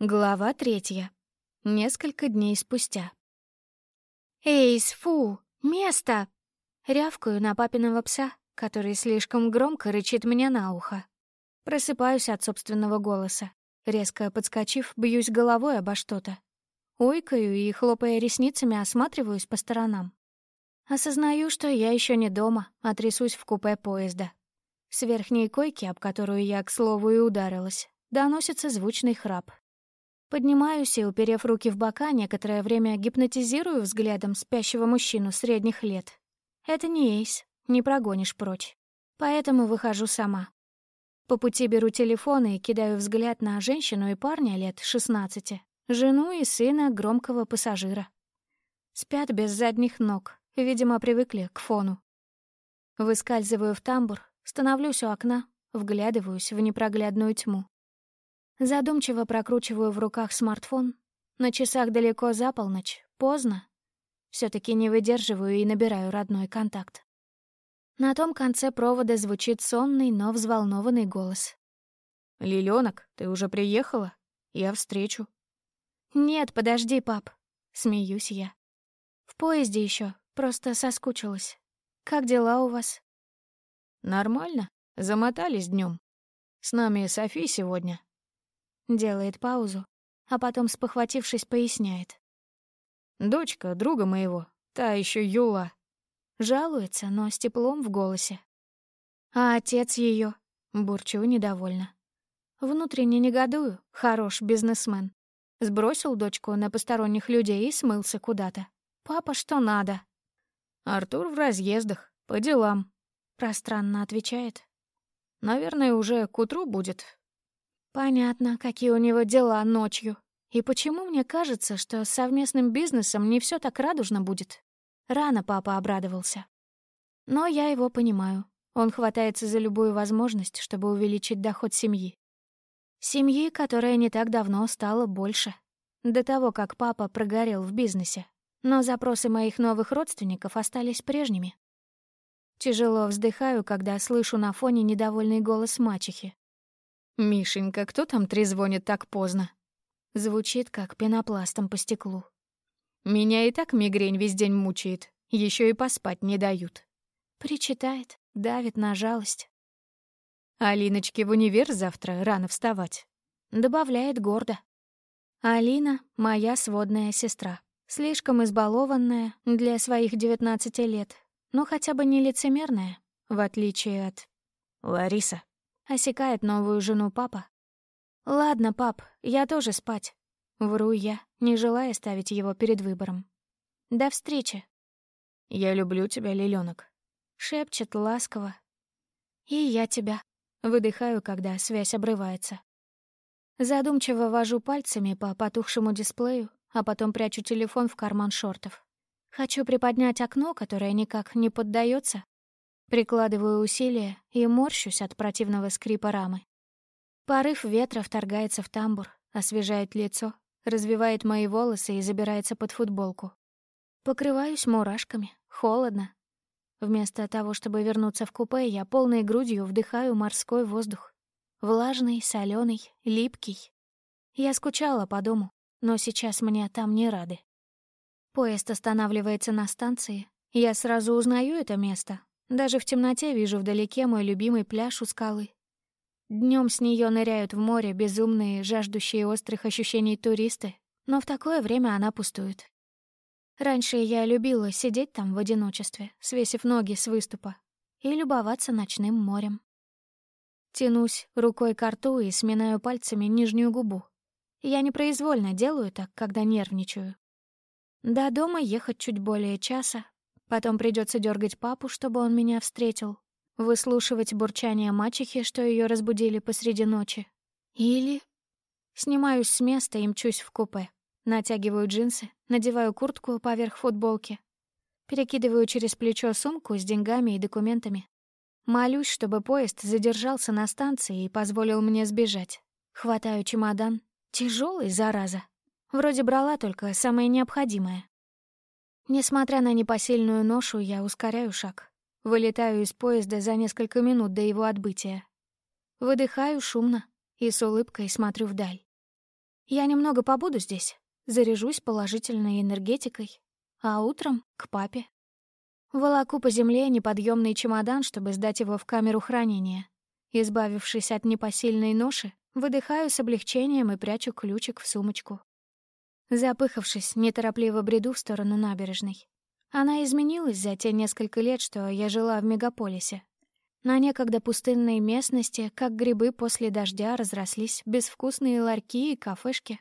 Глава третья. Несколько дней спустя. «Эйс, фу! Место!» Рявкаю на папиного пса, который слишком громко рычит мне на ухо. Просыпаюсь от собственного голоса. Резко подскочив, бьюсь головой обо что-то. Ойкаю и, хлопая ресницами, осматриваюсь по сторонам. Осознаю, что я еще не дома, а в купе поезда. С верхней койки, об которую я, к слову, и ударилась, доносится звучный храп. Поднимаюсь и, уперев руки в бока, некоторое время гипнотизирую взглядом спящего мужчину средних лет. Это не эйс, не прогонишь прочь. Поэтому выхожу сама. По пути беру телефон и кидаю взгляд на женщину и парня лет 16, жену и сына громкого пассажира. Спят без задних ног, видимо, привыкли к фону. Выскальзываю в тамбур, становлюсь у окна, вглядываюсь в непроглядную тьму. Задумчиво прокручиваю в руках смартфон. На часах далеко за полночь, поздно. все таки не выдерживаю и набираю родной контакт. На том конце провода звучит сонный, но взволнованный голос. «Лилёнок, ты уже приехала? Я встречу». «Нет, подожди, пап», — смеюсь я. «В поезде еще, просто соскучилась. Как дела у вас?» «Нормально. Замотались днем. С нами Софи сегодня. Делает паузу, а потом, спохватившись, поясняет. «Дочка друга моего, та еще Юла». Жалуется, но с теплом в голосе. «А отец ее, бурчу недовольно. Внутренне негодую, хорош бизнесмен. Сбросил дочку на посторонних людей и смылся куда-то. Папа что надо. Артур в разъездах, по делам. Пространно отвечает. Наверное, уже к утру будет, Понятно, какие у него дела ночью. И почему мне кажется, что с совместным бизнесом не все так радужно будет? Рано папа обрадовался. Но я его понимаю. Он хватается за любую возможность, чтобы увеличить доход семьи. Семьи, которая не так давно стала больше. До того, как папа прогорел в бизнесе. Но запросы моих новых родственников остались прежними. Тяжело вздыхаю, когда слышу на фоне недовольный голос мачехи. «Мишенька, кто там трезвонит так поздно?» Звучит, как пенопластом по стеклу. «Меня и так мигрень весь день мучает, еще и поспать не дают». Причитает, давит на жалость. «Алиночке в универ завтра рано вставать», — добавляет гордо. Алина — моя сводная сестра, слишком избалованная для своих девятнадцати лет, но хотя бы не лицемерная, в отличие от... Лариса. Осекает новую жену папа. «Ладно, пап, я тоже спать». Вру я, не желая ставить его перед выбором. «До встречи». «Я люблю тебя, лилёнок», — шепчет ласково. «И я тебя». Выдыхаю, когда связь обрывается. Задумчиво вожу пальцами по потухшему дисплею, а потом прячу телефон в карман шортов. Хочу приподнять окно, которое никак не поддается, Прикладываю усилия и морщусь от противного скрипа рамы. Порыв ветра вторгается в тамбур, освежает лицо, развивает мои волосы и забирается под футболку. Покрываюсь мурашками, холодно. Вместо того, чтобы вернуться в купе, я полной грудью вдыхаю морской воздух. Влажный, соленый, липкий. Я скучала по дому, но сейчас мне там не рады. Поезд останавливается на станции. Я сразу узнаю это место, даже в темноте вижу вдалеке мой любимый пляж у скалы. Днем с нее ныряют в море безумные, жаждущие острых ощущений туристы, но в такое время она пустует. Раньше я любила сидеть там в одиночестве, свесив ноги с выступа, и любоваться ночным морем. Тянусь рукой к рту и сминаю пальцами нижнюю губу. Я непроизвольно делаю так, когда нервничаю. До дома ехать чуть более часа, Потом придется дергать папу, чтобы он меня встретил, выслушивать бурчание мачехи, что ее разбудили посреди ночи. Или... Снимаюсь с места и мчусь в купе. Натягиваю джинсы, надеваю куртку поверх футболки. Перекидываю через плечо сумку с деньгами и документами. Молюсь, чтобы поезд задержался на станции и позволил мне сбежать. Хватаю чемодан. Тяжелый, зараза. Вроде брала только самое необходимое. Несмотря на непосильную ношу, я ускоряю шаг. Вылетаю из поезда за несколько минут до его отбытия. Выдыхаю шумно и с улыбкой смотрю вдаль. Я немного побуду здесь, заряжусь положительной энергетикой, а утром — к папе. Волоку по земле неподъемный чемодан, чтобы сдать его в камеру хранения. Избавившись от непосильной ноши, выдыхаю с облегчением и прячу ключик в сумочку. Запыхавшись, неторопливо бреду в сторону набережной. Она изменилась за те несколько лет, что я жила в мегаполисе. На некогда пустынной местности, как грибы после дождя, разрослись безвкусные ларьки и кафешки.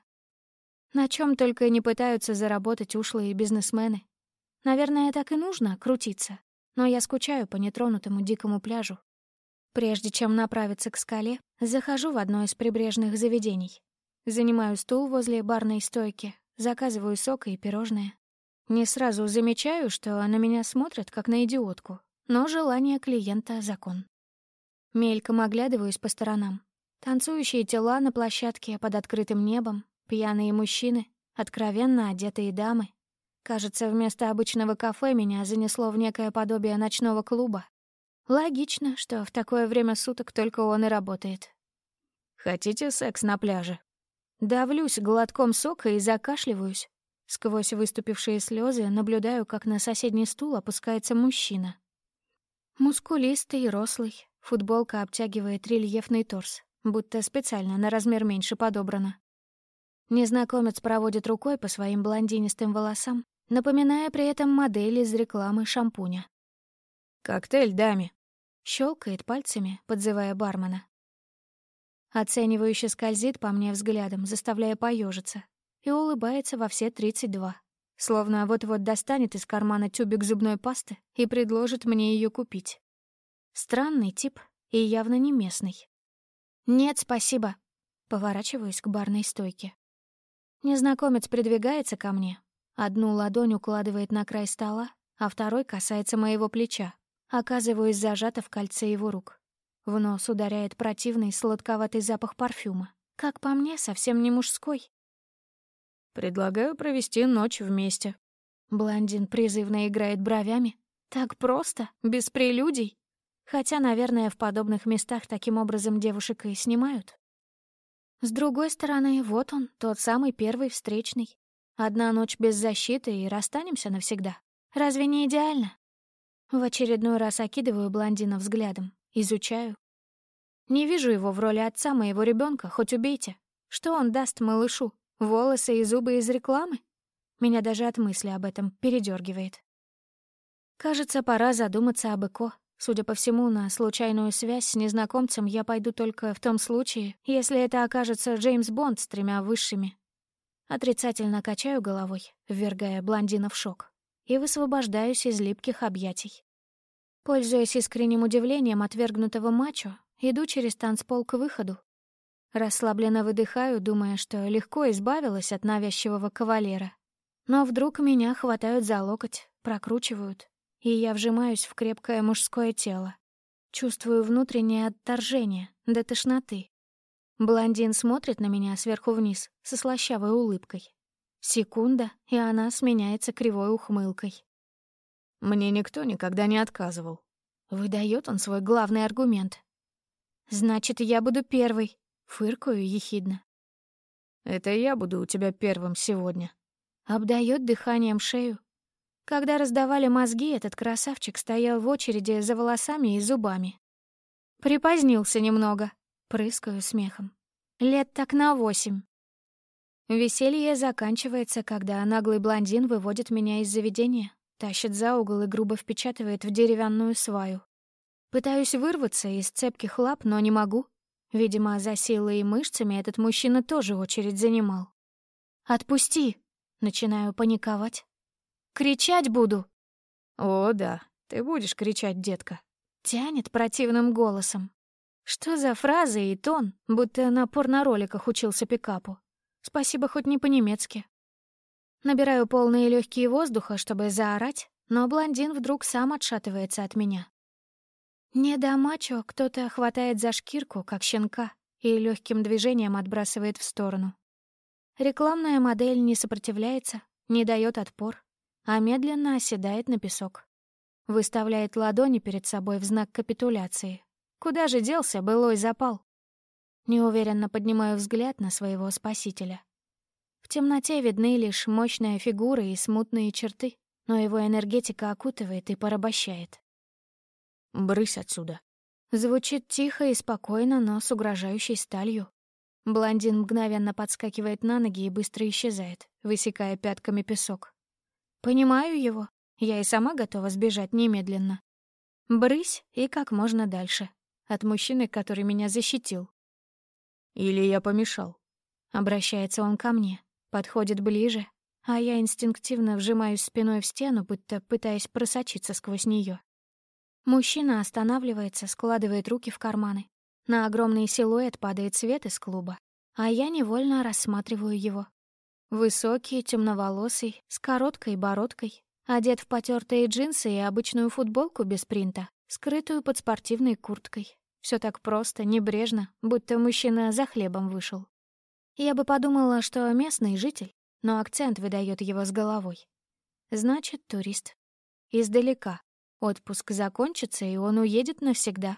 На чем только не пытаются заработать ушлые бизнесмены. Наверное, так и нужно крутиться, но я скучаю по нетронутому дикому пляжу. Прежде чем направиться к скале, захожу в одно из прибрежных заведений. Занимаю стул возле барной стойки, заказываю сок и пирожное. Не сразу замечаю, что на меня смотрят, как на идиотку, но желание клиента — закон. Мельком оглядываюсь по сторонам. Танцующие тела на площадке под открытым небом, пьяные мужчины, откровенно одетые дамы. Кажется, вместо обычного кафе меня занесло в некое подобие ночного клуба. Логично, что в такое время суток только он и работает. «Хотите секс на пляже?» Давлюсь глотком сока и закашливаюсь. Сквозь выступившие слезы наблюдаю, как на соседний стул опускается мужчина. Мускулистый и рослый, футболка обтягивает рельефный торс, будто специально на размер меньше подобрана. Незнакомец проводит рукой по своим блондинистым волосам, напоминая при этом модель из рекламы шампуня. «Коктейль даме», — щелкает пальцами, подзывая бармена. Оценивающе скользит по мне взглядом, заставляя поежиться, и улыбается во все тридцать два. Словно вот-вот достанет из кармана тюбик зубной пасты и предложит мне ее купить. Странный тип и явно не местный. «Нет, спасибо». Поворачиваюсь к барной стойке. Незнакомец придвигается ко мне. Одну ладонь укладывает на край стола, а второй касается моего плеча. Оказываюсь зажата в кольце его рук. В нос ударяет противный сладковатый запах парфюма. Как по мне, совсем не мужской. Предлагаю провести ночь вместе. Блондин призывно играет бровями. Так просто, без прелюдий. Хотя, наверное, в подобных местах таким образом девушек и снимают. С другой стороны, вот он, тот самый первый встречный. Одна ночь без защиты и расстанемся навсегда. Разве не идеально? В очередной раз окидываю блондина взглядом, изучаю. Не вижу его в роли отца моего ребенка, хоть убейте. Что он даст малышу? Волосы и зубы из рекламы? Меня даже от мысли об этом передергивает. Кажется, пора задуматься об ЭКО. Судя по всему, на случайную связь с незнакомцем я пойду только в том случае, если это окажется Джеймс Бонд с тремя высшими. Отрицательно качаю головой, ввергая блондина в шок, и высвобождаюсь из липких объятий. Пользуясь искренним удивлением отвергнутого мачо, иду через танцпол к выходу, Расслабленно выдыхаю, думая, что легко избавилась от навязчивого кавалера. Но вдруг меня хватают за локоть, прокручивают, и я вжимаюсь в крепкое мужское тело. Чувствую внутреннее отторжение, до тошноты. Блондин смотрит на меня сверху вниз, со слащавой улыбкой. Секунда, и она сменяется кривой ухмылкой. «Мне никто никогда не отказывал». Выдает он свой главный аргумент. «Значит, я буду первой», Фыркаю ехидно. «Это я буду у тебя первым сегодня». Обдает дыханием шею. Когда раздавали мозги, этот красавчик стоял в очереди за волосами и зубами. Припозднился немного. Прыскаю смехом. Лет так на восемь. Веселье заканчивается, когда наглый блондин выводит меня из заведения, тащит за угол и грубо впечатывает в деревянную сваю. Пытаюсь вырваться из цепких лап, но не могу. Видимо, за силой и мышцами этот мужчина тоже очередь занимал. «Отпусти!» — начинаю паниковать. «Кричать буду!» «О, да, ты будешь кричать, детка!» Тянет противным голосом. Что за фразы и тон, будто на порнороликах учился пикапу. Спасибо хоть не по-немецки. Набираю полные легкие воздуха, чтобы заорать, но блондин вдруг сам отшатывается от меня. Не до мачо кто-то хватает за шкирку, как щенка, и легким движением отбрасывает в сторону. Рекламная модель не сопротивляется, не дает отпор, а медленно оседает на песок. Выставляет ладони перед собой в знак капитуляции. Куда же делся былой запал? Неуверенно поднимаю взгляд на своего спасителя. В темноте видны лишь мощная фигура и смутные черты, но его энергетика окутывает и порабощает. «Брысь отсюда». Звучит тихо и спокойно, но с угрожающей сталью. Блондин мгновенно подскакивает на ноги и быстро исчезает, высекая пятками песок. Понимаю его. Я и сама готова сбежать немедленно. Брысь и как можно дальше. От мужчины, который меня защитил. «Или я помешал?» Обращается он ко мне, подходит ближе, а я инстинктивно вжимаюсь спиной в стену, будто пытаясь просочиться сквозь нее. Мужчина останавливается, складывает руки в карманы. На огромный силуэт падает свет из клуба, а я невольно рассматриваю его. Высокий, темноволосый, с короткой бородкой, одет в потертые джинсы и обычную футболку без принта, скрытую под спортивной курткой. Все так просто, небрежно, будто мужчина за хлебом вышел. Я бы подумала, что местный житель, но акцент выдает его с головой. Значит, турист. Издалека. Отпуск закончится, и он уедет навсегда.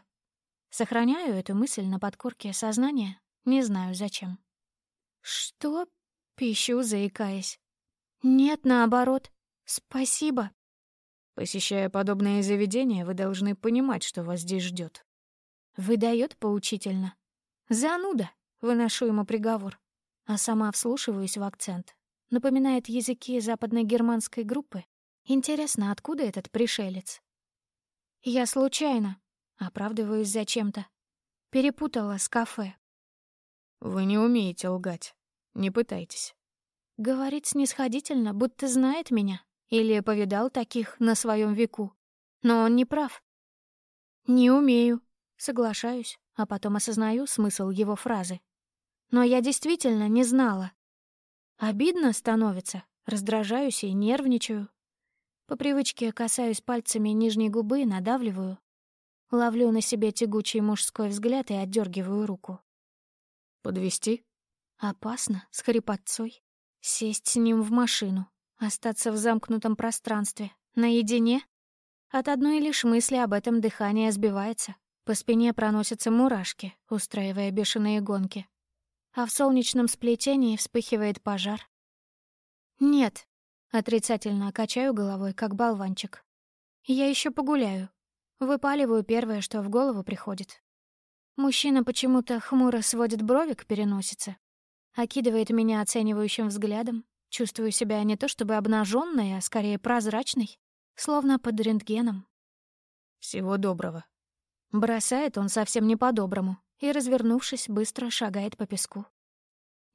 Сохраняю эту мысль на подкорке сознания, не знаю зачем. «Что?» — пищу, заикаясь. «Нет, наоборот. Спасибо». Посещая подобные заведения, вы должны понимать, что вас здесь ждет. Выдает поучительно. «Зануда!» — выношу ему приговор а сама вслушиваюсь в акцент. Напоминает языки западной германской группы. Интересно, откуда этот пришелец? Я случайно, оправдываюсь зачем-то. Перепутала с кафе. Вы не умеете лгать. Не пытайтесь. Говорит снисходительно, будто знает меня. Или повидал таких на своем веку. Но он не прав. Не умею. Соглашаюсь, а потом осознаю смысл его фразы. Но я действительно не знала. Обидно становится, раздражаюсь и нервничаю. По привычке касаюсь пальцами нижней губы, надавливаю. Ловлю на себе тягучий мужской взгляд и отдергиваю руку. Подвести? Опасно, с хрипотцой. Сесть с ним в машину, остаться в замкнутом пространстве, наедине. От одной лишь мысли об этом дыхание сбивается. По спине проносятся мурашки, устраивая бешеные гонки а в солнечном сплетении вспыхивает пожар. «Нет», — отрицательно качаю головой, как болванчик. «Я еще погуляю». Выпаливаю первое, что в голову приходит. Мужчина почему-то хмуро сводит брови к переносице, окидывает меня оценивающим взглядом, чувствую себя не то чтобы обнаженной, а скорее прозрачной, словно под рентгеном. «Всего доброго». Бросает он совсем не по-доброму, и, развернувшись, быстро шагает по песку.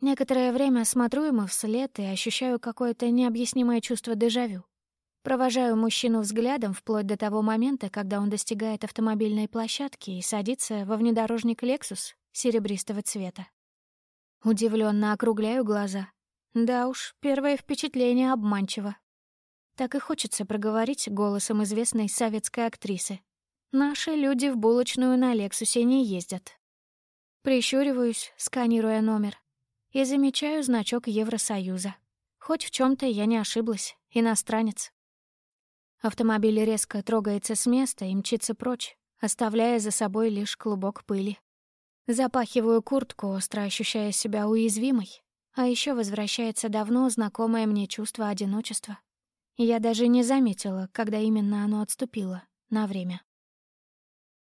Некоторое время смотрю ему вслед и ощущаю какое-то необъяснимое чувство дежавю. Провожаю мужчину взглядом вплоть до того момента, когда он достигает автомобильной площадки и садится во внедорожник «Лексус» серебристого цвета. Удивленно округляю глаза. Да уж, первое впечатление обманчиво. Так и хочется проговорить голосом известной советской актрисы. Наши люди в булочную на «Лексусе» не ездят. Прищуриваюсь, сканируя номер, и замечаю значок Евросоюза. Хоть в чем то я не ошиблась, иностранец. Автомобиль резко трогается с места и мчится прочь, оставляя за собой лишь клубок пыли. Запахиваю куртку, остро ощущая себя уязвимой, а еще возвращается давно знакомое мне чувство одиночества. Я даже не заметила, когда именно оно отступило на время.